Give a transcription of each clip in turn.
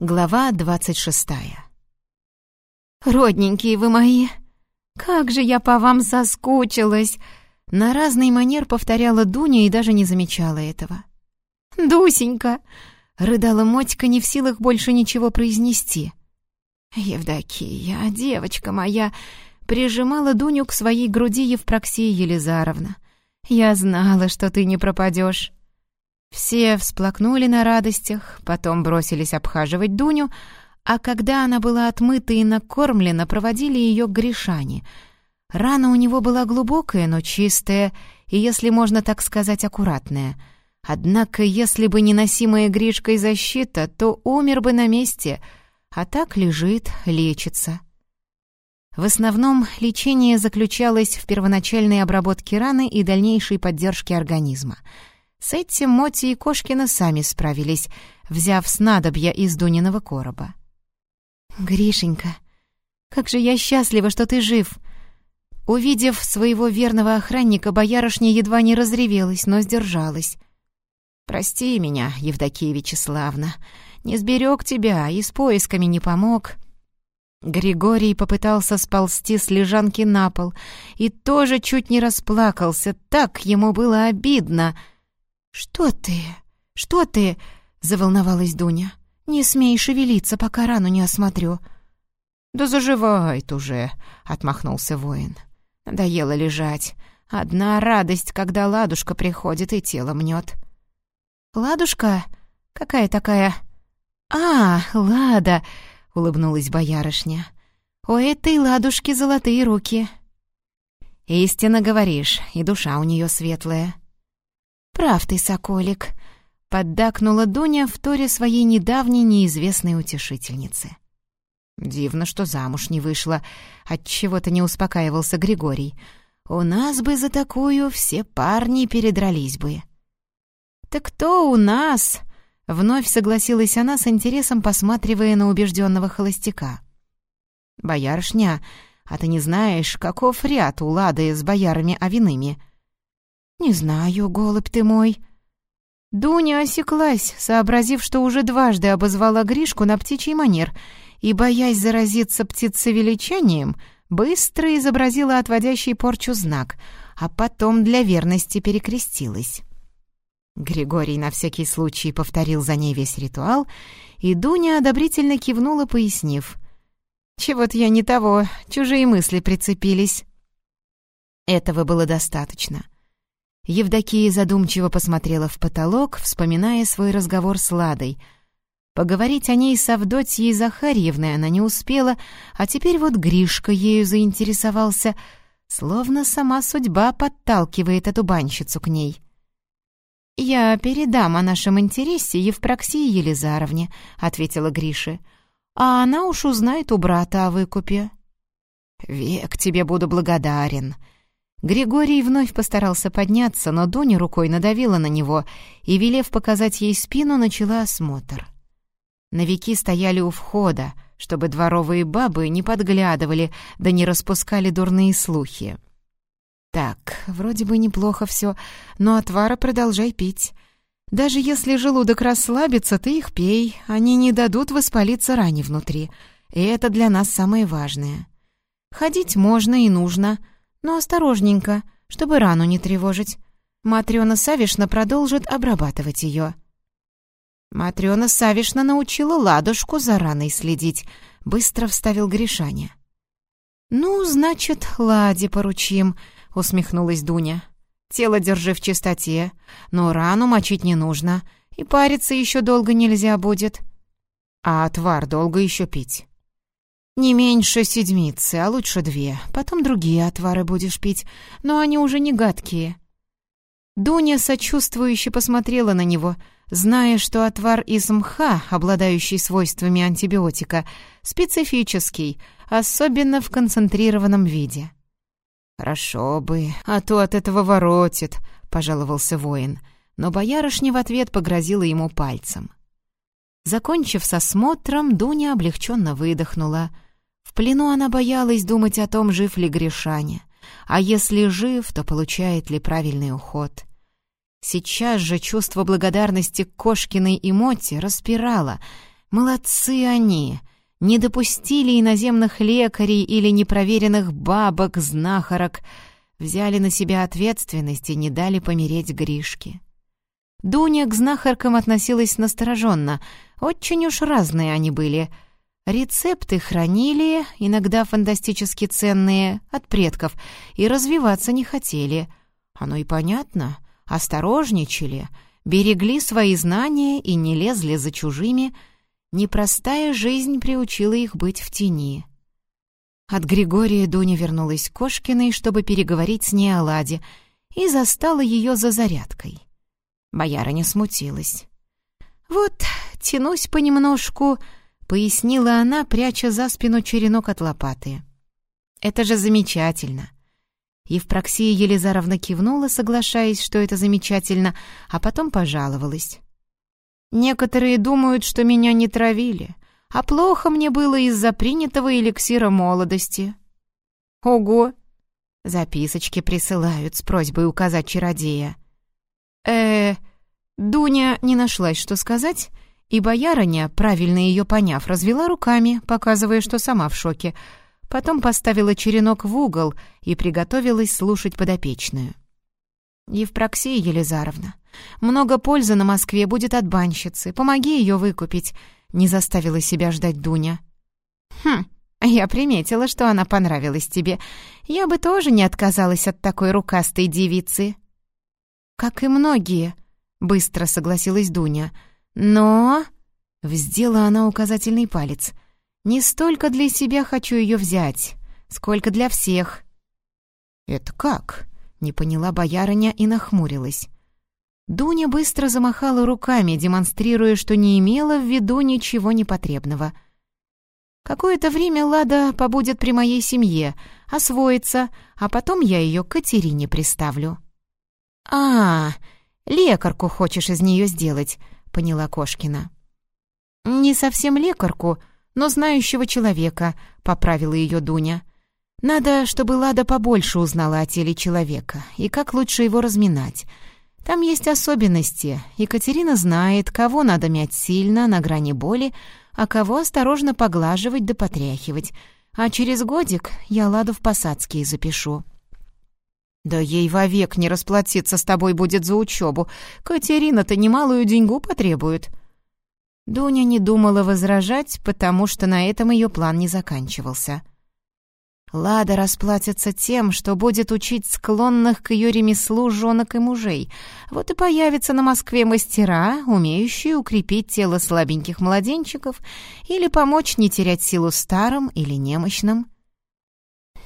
Глава двадцать шестая. «Родненькие вы мои! Как же я по вам соскучилась!» На разный манер повторяла Дуня и даже не замечала этого. «Дусенька!» — рыдала Мотька, не в силах больше ничего произнести. «Евдокия, девочка моя!» — прижимала Дуню к своей груди Евпроксия Елизаровна. «Я знала, что ты не пропадешь. Все всплакнули на радостях, потом бросились обхаживать Дуню, а когда она была отмыта и накормлена, проводили ее к Гришане. Рана у него была глубокая, но чистая, и, если можно так сказать, аккуратная. Однако, если бы не носимая Гришкой защита, то умер бы на месте, а так лежит, лечится. В основном лечение заключалось в первоначальной обработке раны и дальнейшей поддержке организма — с этим Моти и Кошкина сами справились, взяв снадобья из Дуниного короба. «Гришенька, как же я счастлива, что ты жив!» Увидев своего верного охранника, боярышня едва не разревелась, но сдержалась. «Прости меня, Евдокия Вячеславна, не сберег тебя и с поисками не помог». Григорий попытался сползти с лежанки на пол и тоже чуть не расплакался, так ему было обидно — «Что ты? Что ты?» — заволновалась Дуня. «Не смей шевелиться, пока рану не осмотрю». «Да заживает уже», — отмахнулся воин. «Надоело лежать. Одна радость, когда ладушка приходит и тело мнет». «Ладушка? Какая такая?» «А, Лада!» — улыбнулась боярышня. «У этой ладушки золотые руки». «Истинно говоришь, и душа у нее светлая». «Прав ты, соколик», — поддакнула Дуня в торе своей недавней неизвестной утешительницы. «Дивно, что замуж не вышла», — отчего-то не успокаивался Григорий. «У нас бы за такую все парни передрались бы». «Так кто у нас?» — вновь согласилась она с интересом, посматривая на убежденного холостяка. «Боярышня, а ты не знаешь, каков ряд у Лады с боярами Авиными?» «Не знаю, голубь ты мой». Дуня осеклась, сообразив, что уже дважды обозвала Гришку на птичий манер, и, боясь заразиться птицевеличанием, быстро изобразила отводящий порчу знак, а потом для верности перекрестилась. Григорий на всякий случай повторил за ней весь ритуал, и Дуня одобрительно кивнула, пояснив. «Чего-то я не того, чужие мысли прицепились». Этого было достаточно — Евдокия задумчиво посмотрела в потолок, вспоминая свой разговор с Ладой. Поговорить о ней с Авдотьей Захарьевной она не успела, а теперь вот Гришка ею заинтересовался, словно сама судьба подталкивает эту банщицу к ней. «Я передам о нашем интересе Евпроксии Елизаровне», — ответила Гриша. «А она уж узнает у брата о выкупе». «Век тебе буду благодарен», Григорий вновь постарался подняться, но Дуня рукой надавила на него и, велев показать ей спину, начала осмотр. Новики стояли у входа, чтобы дворовые бабы не подглядывали, да не распускали дурные слухи. «Так, вроде бы неплохо все, но отвара продолжай пить. Даже если желудок расслабится, ты их пей, они не дадут воспалиться ране внутри, и это для нас самое важное. Ходить можно и нужно», но осторожненько, чтобы рану не тревожить. Матрёна Савишна продолжит обрабатывать её. Матрёна Савишна научила ладушку за раной следить, быстро вставил Гришаня. «Ну, значит, Ладе поручим», — усмехнулась Дуня. «Тело держи в чистоте, но рану мочить не нужно, и париться ещё долго нельзя будет. А отвар долго ещё пить?» «Не меньше седмицы, а лучше две. Потом другие отвары будешь пить, но они уже не гадкие». Дуня сочувствующе посмотрела на него, зная, что отвар из мха, обладающий свойствами антибиотика, специфический, особенно в концентрированном виде. «Хорошо бы, а то от этого воротит», — пожаловался воин, но боярышня в ответ погрозила ему пальцем. Закончив с осмотром, Дуня облегченно выдохнула — в плену она боялась думать о том, жив ли Гришаня, а если жив, то получает ли правильный уход. Сейчас же чувство благодарности Кошкиной и Моте распирало, Молодцы они! Не допустили иноземных лекарей или непроверенных бабок, знахарок. Взяли на себя ответственность и не дали помереть Гришке. Дуня к знахаркам относилась настороженно. Очень уж разные они были. Рецепты хранили, иногда фантастически ценные, от предков, и развиваться не хотели. Оно и понятно. Осторожничали, берегли свои знания и не лезли за чужими. Непростая жизнь приучила их быть в тени. От Григория Дуня вернулась к Кошкиной, чтобы переговорить с ней о Ладе, и застала ее за зарядкой. Боярыня смутилась. «Вот, тянусь понемножку», — пояснила она, пряча за спину черенок от лопаты. «Это же замечательно!» Евпроксия Елизаровна кивнула, соглашаясь, что это замечательно, а потом пожаловалась. «Некоторые думают, что меня не травили, а плохо мне было из-за принятого эликсира молодости». «Ого!» Записочки присылают с просьбой указать чародея э Дуня не нашлась, что сказать, и боярыня, правильно ее поняв, развела руками, показывая, что сама в шоке. Потом поставила черенок в угол и приготовилась слушать подопечную. «Евпроксия Елизаровна, много пользы на Москве будет от банщицы. Помоги ее выкупить», — не заставила себя ждать Дуня. «Хм, я приметила, что она понравилась тебе. Я бы тоже не отказалась от такой рукастой девицы», «Как и многие», — быстро согласилась Дуня. «Но...» — вздела она указательный палец. «Не столько для себя хочу ее взять, сколько для всех». «Это как?» — не поняла боярыня и нахмурилась. Дуня быстро замахала руками, демонстрируя, что не имела в виду ничего непотребного. «Какое-то время Лада побудет при моей семье, освоится, а потом я ее Катерине приставлю». «А, лекарку хочешь из нее сделать», — поняла Кошкина. «Не совсем лекарку, но знающего человека», — поправила ее Дуня. «Надо, чтобы Лада побольше узнала о теле человека и как лучше его разминать. Там есть особенности. Екатерина знает, кого надо мять сильно, на грани боли, а кого осторожно поглаживать да потряхивать. А через годик я Ладу в посадские запишу». «Да ей вовек не расплатиться с тобой будет за учебу. Катерина-то немалую деньгу потребует». Дуня не думала возражать, потому что на этом ее план не заканчивался. Лада расплатится тем, что будет учить склонных к ее ремеслу женок и мужей. Вот и появятся на Москве мастера, умеющие укрепить тело слабеньких младенчиков или помочь не терять силу старым или немощным.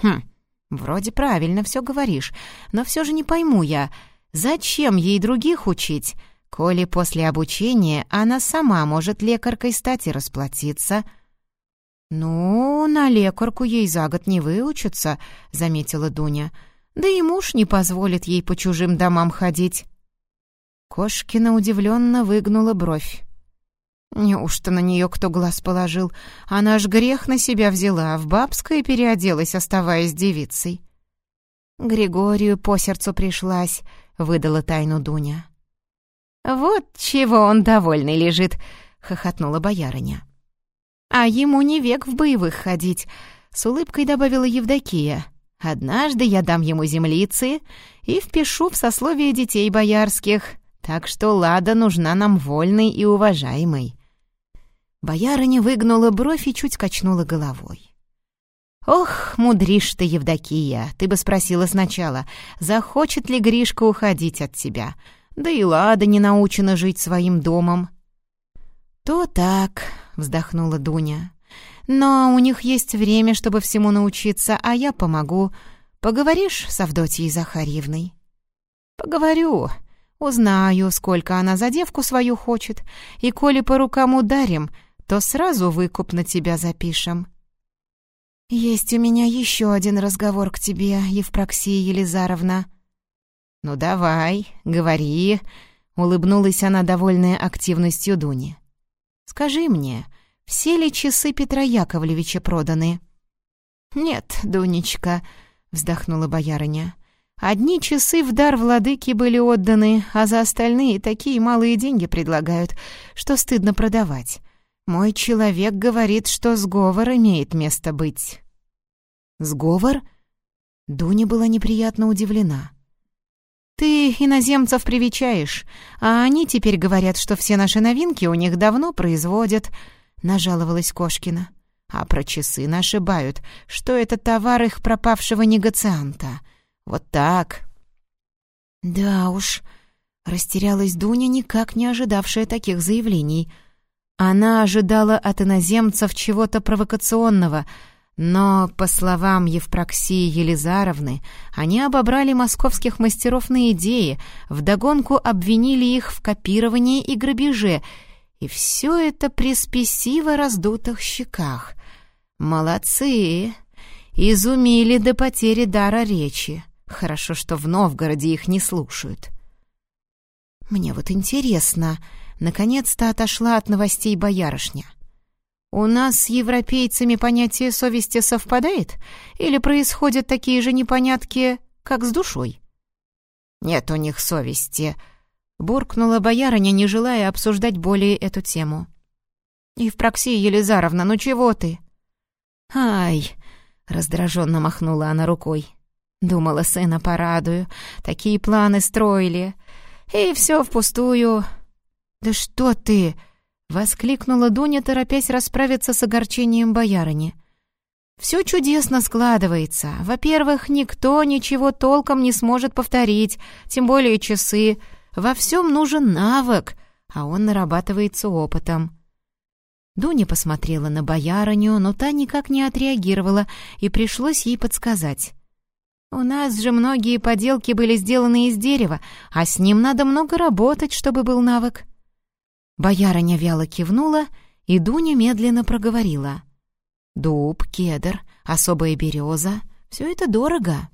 Хм, «Вроде правильно все говоришь, но все же не пойму я, зачем ей других учить, коли после обучения она сама может лекаркой стать и расплатиться?» «Ну, на лекарку ей за год не выучиться», — заметила Дуня. «Да и муж не позволит ей по чужим домам ходить». Кошкина удивленно выгнула бровь. Неужто на нее кто глаз положил? Она ж грех на себя взяла, в бабское переоделась, оставаясь девицей. Григорию по сердцу пришлась, выдала тайну Дуня. «Вот чего он довольный лежит», — хохотнула боярыня. «А ему не век в боевых ходить», — с улыбкой добавила Евдокия. «Однажды я дам ему землицы и впишу в сословие детей боярских, так что Лада нужна нам вольной и уважаемой». Боярыня выгнула бровь и чуть качнула головой. «Ох, мудришь ты, Евдокия, ты бы спросила сначала, захочет ли Гришка уходить от тебя, да и Лада не научена жить своим домом». «То так», — вздохнула Дуня. «Но у них есть время, чтобы всему научиться, а я помогу. Поговоришь с Авдотьей Захарьевной?» «Поговорю», Узнаю, сколько она за девку свою хочет, и коли по рукам ударим, то сразу выкуп на тебя запишем». «Есть у меня еще один разговор к тебе, Евпроксия Елизаровна». «Ну давай, говори», — улыбнулась она, довольная активностью Дуни. «Скажи мне, все ли часы Петра Яковлевича проданы?» «Нет, Дунечка», — вздохнула боярыня. «Одни часы в дар владыки были отданы, а за остальные такие малые деньги предлагают, что стыдно продавать. Мой человек говорит, что сговор имеет место быть». «Сговор?» Дуня была неприятно удивлена. «Ты иноземцев привечаешь, а они теперь говорят, что все наши новинки у них давно производят», — нажаловалась Кошкина. «А про часы нашибают, что это товар их пропавшего негацианта. Вот так». «Да уж», — растерялась Дуня, никак не ожидавшая таких заявлений. Она ожидала от иноземцев чего-то провокационного — но, по словам Евпроксии Елизаровны, они обобрали московских мастеров на идеи, вдогонку обвинили их в копировании и грабеже, и все это при спесиво раздутых щеках. Молодцы! Изумили до потери дара речи. Хорошо, что в Новгороде их не слушают. Мне вот интересно, наконец-то отошла от новостей боярышня. У нас с европейцами понятие совести совпадает? Или происходят такие же непонятки, как с душой? Нет у них совести, буркнула боярыня, не желая обсуждать более эту тему. «Евпроксия Елизаровна, ну чего ты?» «Ай!» — раздраженно махнула она рукой. Думала, сына порадую. Такие планы строили. И все впустую. «Да что ты!» Воскликнула Дуня, торопясь расправиться с огорчением боярыни. «Все чудесно складывается. Во-первых, никто ничего толком не сможет повторить, тем более часы. Во всем нужен навык, а он нарабатывается опытом». Дуня посмотрела на боярыню, но та никак не отреагировала, и пришлось ей подсказать. «У нас же многие поделки были сделаны из дерева, а с ним надо много работать, чтобы был навык». Боярыня вяло кивнула, и Дуня медленно проговорила. «Дуб, кедр, особая береза — все это дорого».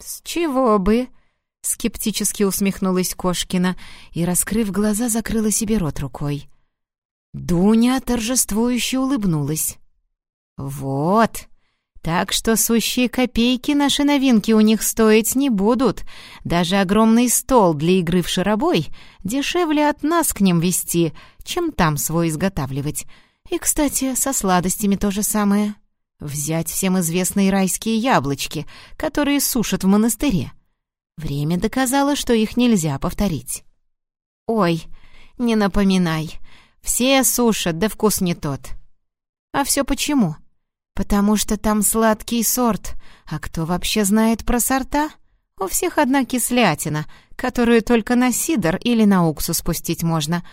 «С чего бы?» — скептически усмехнулась Кошкина и, раскрыв глаза, закрыла себе рот рукой. Дуня торжествующе улыбнулась. «Вот!» Так что сущие копейки наши новинки у них стоить не будут. Даже огромный стол для игры в шаробой дешевле от нас к ним вести, чем там свой изготавливать. И, кстати, со сладостями то же самое. Взять всем известные райские яблочки, которые сушат в монастыре. Время доказало, что их нельзя повторить. «Ой, не напоминай. Все сушат, да вкус не тот». «А все почему?» «Потому что там сладкий сорт. А кто вообще знает про сорта? У всех одна кислятина, которую только на сидр или на уксус спустить можно.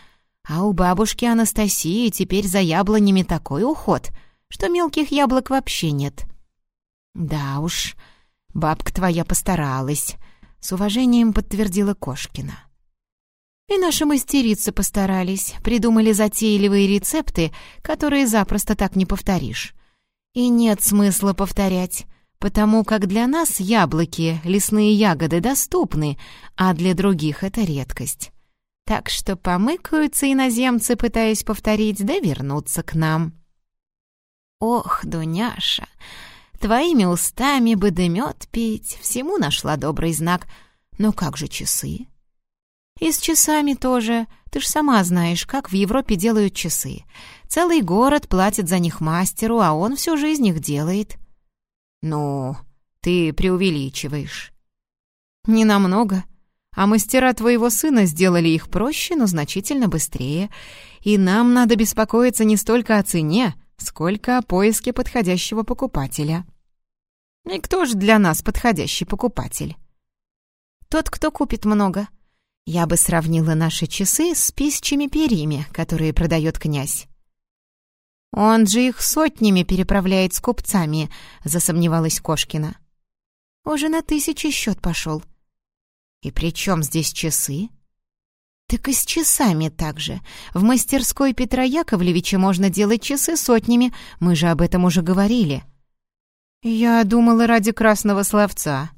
А у бабушки Анастасии теперь за яблонями такой уход, что мелких яблок вообще нет». «Да уж, бабка твоя постаралась», — с уважением подтвердила Кошкина. И наши мастерицы постарались, придумали затейливые рецепты, которые запросто так не повторишь. И нет смысла повторять, потому как для нас яблоки, лесные ягоды доступны, а для других это редкость. Так что помыкаются иноземцы, пытаясь повторить, да вернуться к нам. Ох, Дуняша, твоими устами бы дымет пить, всему нашла добрый знак. Но как же часы? И с часами тоже. Ты ж сама знаешь, как в Европе делают часы. Целый город платит за них мастеру, а он всю жизнь их делает. Ну, ты преувеличиваешь. Не намного. А мастера твоего сына сделали их проще, но значительно быстрее. И нам надо беспокоиться не столько о цене, сколько о поиске подходящего покупателя. И кто же для нас подходящий покупатель? Тот, кто купит много — я бы сравнила наши часы с писчими перьями, которые продает князь. «Он же их сотнями переправляет с купцами», — засомневалась Кошкина. «Уже на тысячи счет пошел». «И при чем здесь часы?» «Так и с часами так же. В мастерской Петра Яковлевича можно делать часы сотнями, мы же об этом уже говорили». «Я думала ради красного словца»,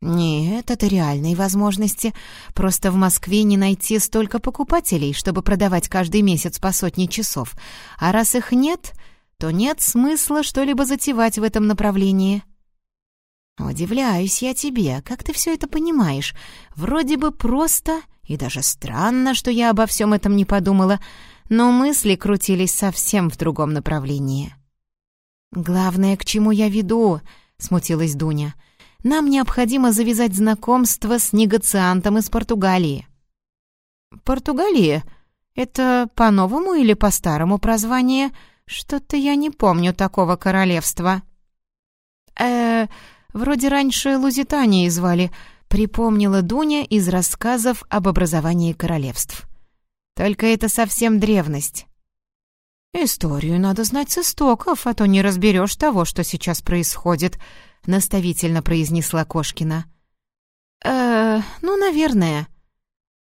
«Нет, это реальные возможности. Просто в Москве не найти столько покупателей, чтобы продавать каждый месяц по сотне часов. А раз их нет, то нет смысла что-либо затевать в этом направлении». «Удивляюсь я тебе, как ты все это понимаешь? Вроде бы просто и даже странно, что я обо всем этом не подумала. но мысли крутились совсем в другом направлении. «Главное, к чему я веду?» — смутилась Дуня. «Нам необходимо завязать знакомство с негациантом из Португалии». «Португалия? Это по-новому или по-старому прозвание? Что-то я не помню такого королевства». «Э, вроде раньше Лузитанией звали», — припомнила Дуня из рассказов об образовании королевств. «Только это совсем древность». «Историю надо знать с истоков, а то не разберешь того, что сейчас происходит», — наставительно произнесла Кошкина. «Э, ну, наверное».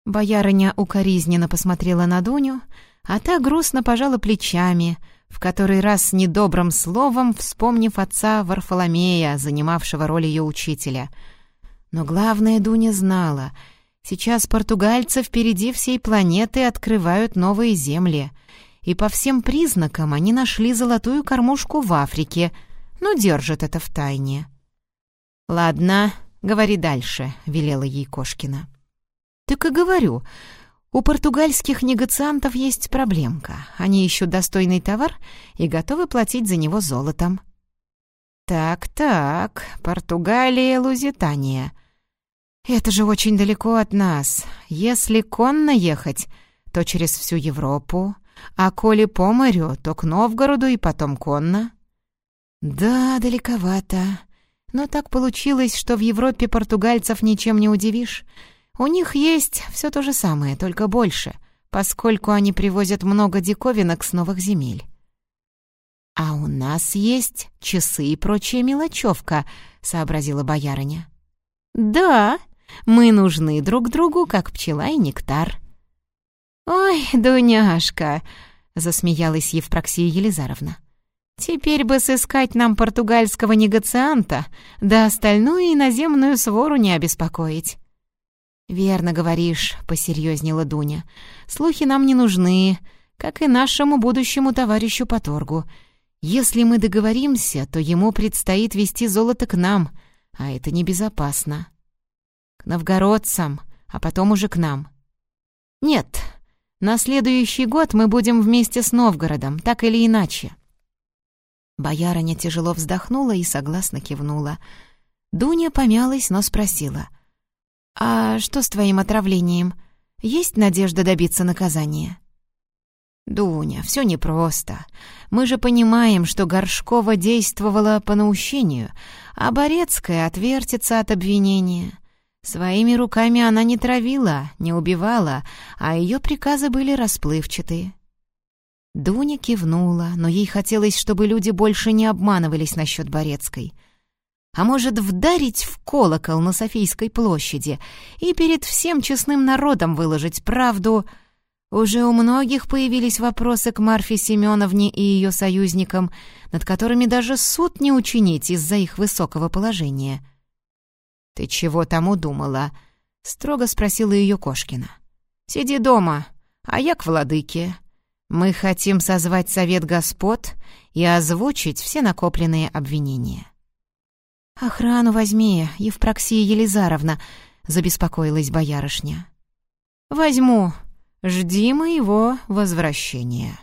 Боярыня укоризненно посмотрела на Дуню, а та грустно пожала плечами, в который раз недобрым словом вспомнив отца Варфоломея, занимавшего роль ее учителя. Но главное Дуня знала — сейчас португальцы впереди всей планеты открывают новые земли — и по всем признакам они нашли золотую кормушку в Африке, но держат это в тайне. «Ладно, говори дальше», — велела ей Кошкина. «Так и говорю. У португальских негациантов есть проблемка. Они ищут достойный товар и готовы платить за него золотом». «Так-так, Португалия, Лузитания. Это же очень далеко от нас. Если конно ехать, то через всю Европу, а коли по морю, то к Новгороду и потом конно». «Да, далековато. Но так получилось, что в Европе португальцев ничем не удивишь. У них есть все то же самое, только больше, поскольку они привозят много диковинок с новых земель». «А у нас есть часы и прочая мелочевка», — сообразила боярыня. «Да, мы нужны друг другу, как пчела и нектар», «Ой, Дуняшка!» — засмеялась Евпроксия Елизаровна. «Теперь бы сыскать нам португальского негацианта, да остальную иноземную свору не обеспокоить». «Верно говоришь», — посерьезнела Дуня. «Слухи нам не нужны, как и нашему будущему товарищу по торгу. Если мы договоримся, то ему предстоит вести золото к нам, а это небезопасно. К новгородцам, а потом уже к нам». «Нет, на следующий год мы будем вместе с Новгородом, так или иначе». Боярыня тяжело вздохнула и согласно кивнула. Дуня помялась, но спросила. «А что с твоим отравлением? Есть надежда добиться наказания?» «Дуня, все непросто. Мы же понимаем, что Горшкова действовала по наущению, а Борецкая отвертится от обвинения. Своими руками она не травила, не убивала, а ее приказы были расплывчатые. Дуня кивнула, но ей хотелось, чтобы люди больше не обманывались насчет Борецкой. А может, вдарить в колокол на Софийской площади и перед всем честным народом выложить правду. Уже у многих появились вопросы к Марфе Семеновне и ее союзникам, над которыми даже суд не учинить из-за их высокого положения — «Ты чего там удумала?» — строго спросила ее Кошкина. «Сиди дома, а я к владыке. Мы хотим созвать совет господ и озвучить все накопленные обвинения». «Охрану возьми, Евпроксия Елизаровна», — забеспокоилась боярышня. «Возьму. Жди моего возвращения».